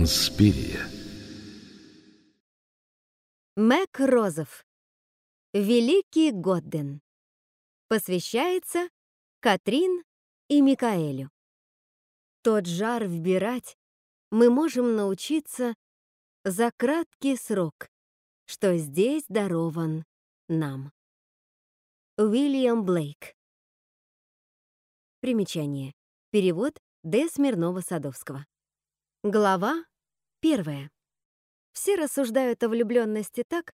Инспирия. Мэг Розов. Великий Годден. Посвящается Катрин и Микаэлю. Тот жар вбирать мы можем научиться за краткий срок, что здесь дарован нам. Уильям Блейк. Примечание. Перевод Д. Смирнова-Садовского. Глава первая. Все рассуждают о влюбленности так,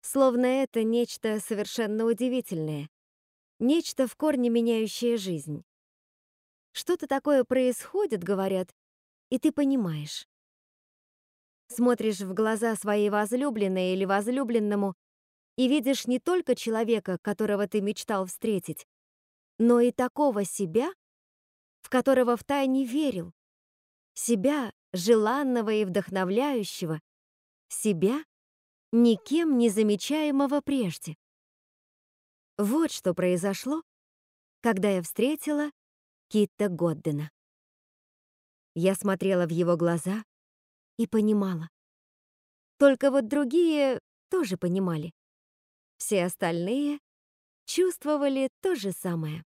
словно это нечто совершенно удивительное, нечто в корне меняющее жизнь. Что-то такое происходит, говорят, и ты понимаешь. Смотришь в глаза своей возлюбленной или возлюбленному и видишь не только человека, которого ты мечтал встретить, но и такого себя, в которого втайне верил, себя, желанного и вдохновляющего, себя, никем не замечаемого прежде. Вот что произошло, когда я встретила Китта Годдена. Я смотрела в его глаза и понимала. Только вот другие тоже понимали. Все остальные чувствовали то же самое.